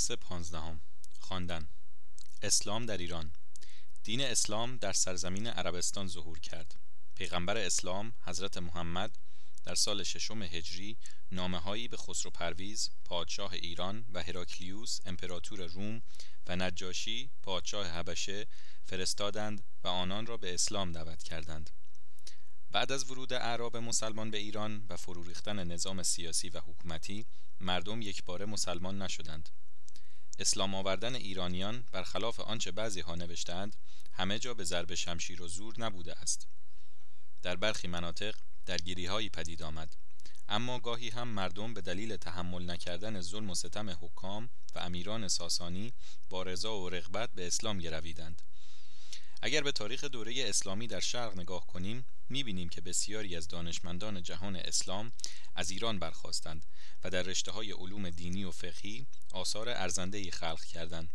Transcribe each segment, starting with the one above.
درس پانزدهم. خواندن. اسلام در ایران. دین اسلام در سرزمین عربستان ظهور کرد. پیغمبر اسلام حضرت محمد در سال ششم هجری نامه هایی به خسرو پرویز پادشاه ایران و هراکلیوس امپراتور روم و نجاشی پادشاه حبشه فرستادند و آنان را به اسلام دعوت کردند. بعد از ورود اعراب مسلمان به ایران و فرو ریختن نظام سیاسی و حکومتی مردم یک باره مسلمان نشدند. اسلام آوردن ایرانیان برخلاف آنچه بعضی ها نوشتند همه جا به ضرب شمشیر و زور نبوده است. در برخی مناطق درگیری هایی پدید آمد. اما گاهی هم مردم به دلیل تحمل نکردن ظلم و ستم حکام و امیران ساسانی با رضا و رغبت به اسلام گرویدند. اگر به تاریخ دوره اسلامی در شرق نگاه کنیم می‌بینیم که بسیاری از دانشمندان جهان اسلام از ایران برخواستند و در رشته های علوم دینی و فقهی آثار ارزنده خلق کردند.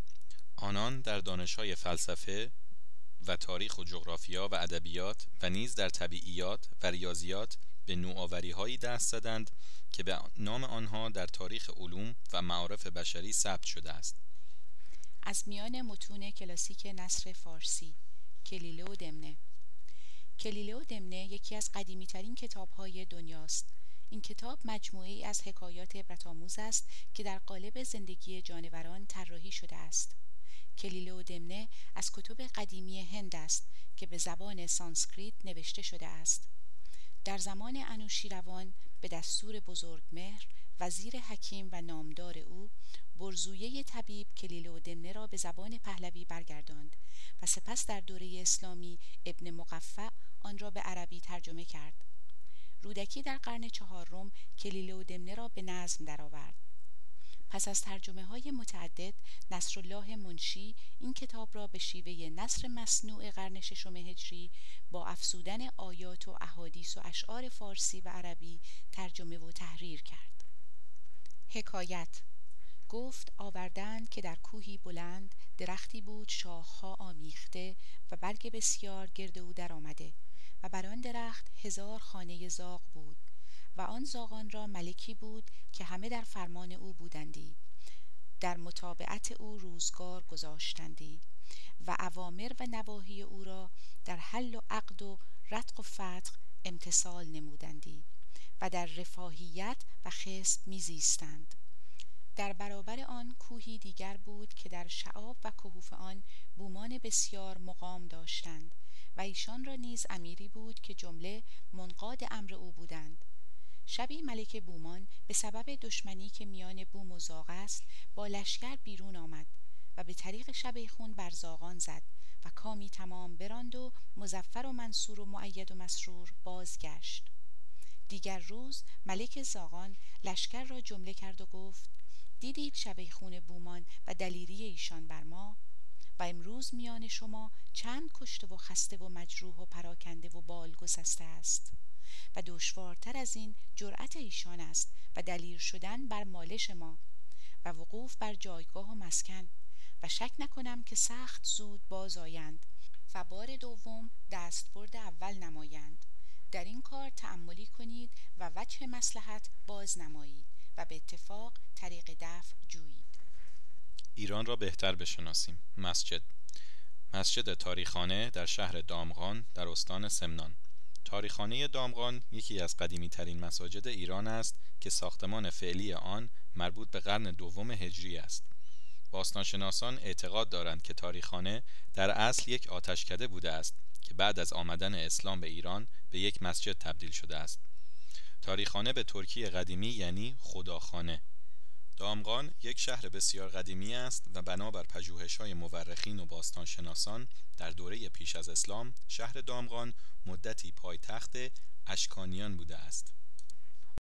آنان در دانش های فلسفه و تاریخ و جغرافیا و ادبیات و نیز در طبیعیات و ریاضیات به نوآوری هایی دست زدند که به نام آنها در تاریخ علوم و معارف بشری ثبت شده است. از میان متون کلاسیک نصر فارسی کلیله و دمنه. کلیله و دمنه یکی از قدیمی ترین کتاب های دنیاست. این کتاب مجموعه ای از حکایات عبرتآموز است که در قالب زندگی جانوران طراحی شده است. کلیله و دمنه از کتب قدیمی هند است که به زبان سانسکریت نوشته شده است. در زمان انوشیروان به دستور بزرگمهر وزیر حکیم و نامدار او برزویه طبیب کلیله و دمنه را به زبان پهلوی برگرداند و سپس در دوره اسلامی ابن مقفع آن را به عربی ترجمه کرد. رودکی در قرن چهارم کلیله و دمنه را به نظم درآورد. پس از ترجمه های متعدد نصرالله منشی این کتاب را به شیوه نصر مصنوع قرن ششم هجری با افسودن آیات و احادیث و اشعار فارسی و عربی ترجمه و تحریر کرد. حکایت گفت آوردند که در کوهی بلند درختی بود شاخها آمیخته و برگ بسیار گرد او در آمده و بر آن درخت هزار خانه زاغ بود. و آن زاغان را ملکی بود که همه در فرمان او بودندی. در متابعت او روزگار گذاشتندی و اوامر و نواهی او را در حل و عقد و رتق و فتق امتصال نمودندی و در رفاهیت و خصب میزیستند. در برابر آن کوهی دیگر بود که در شعاب و کهوف آن بومان بسیار مقام داشتند و ایشان را نیز امیری بود که جمله منقاد امر او بودند. شبی ملک بومان به سبب دشمنی که میان بوم و زاغ است با لشکر بیرون آمد و به طریق شب خون بر زاغان زد و کامی تمام براند و مزفر و منصور و معید و مسرور بازگشت. دیگر روز ملک زاغان لشکر را جمله کرد و گفت دیدید شب خون بومان و دلیری ایشان بر ما؟ و امروز میان شما چند کشته و خسته و مجروح و پراکنده و بال گسسته است. و دشوارتر از این جرأت ایشان است و دلیر شدن بر مالش ما و وقوف بر جایگاه و مسکن. و شک نکنم که سخت زود باز آیند و بار دوم دستبرد اول نمایند. در این کار تأملی کنید و وجه مسلحت باز نمایید و به اتفاق طریق دفع جویید. ایران را بهتر بشناسیم. مسجد. مسجد تاریخانه در شهر دامغان در استان سمنان. تاریخانه دامغان یکی از قدیمی ترین مساجد ایران است که ساختمان فعلی آن مربوط به قرن دوم هجری است. باستانشناسان اعتقاد دارند که تاریخانه در اصل یک آتشکده بوده است که بعد از آمدن اسلام به ایران به یک مسجد تبدیل شده است. تاریخانه به ترکی قدیمی یعنی خداخانه. دامغان یک شهر بسیار قدیمی است و بنابر پژوهش های مورخین و باستانشناسان در دوره پیش از اسلام شهر دامغان مدتی پایتخت اشکانیان بوده است.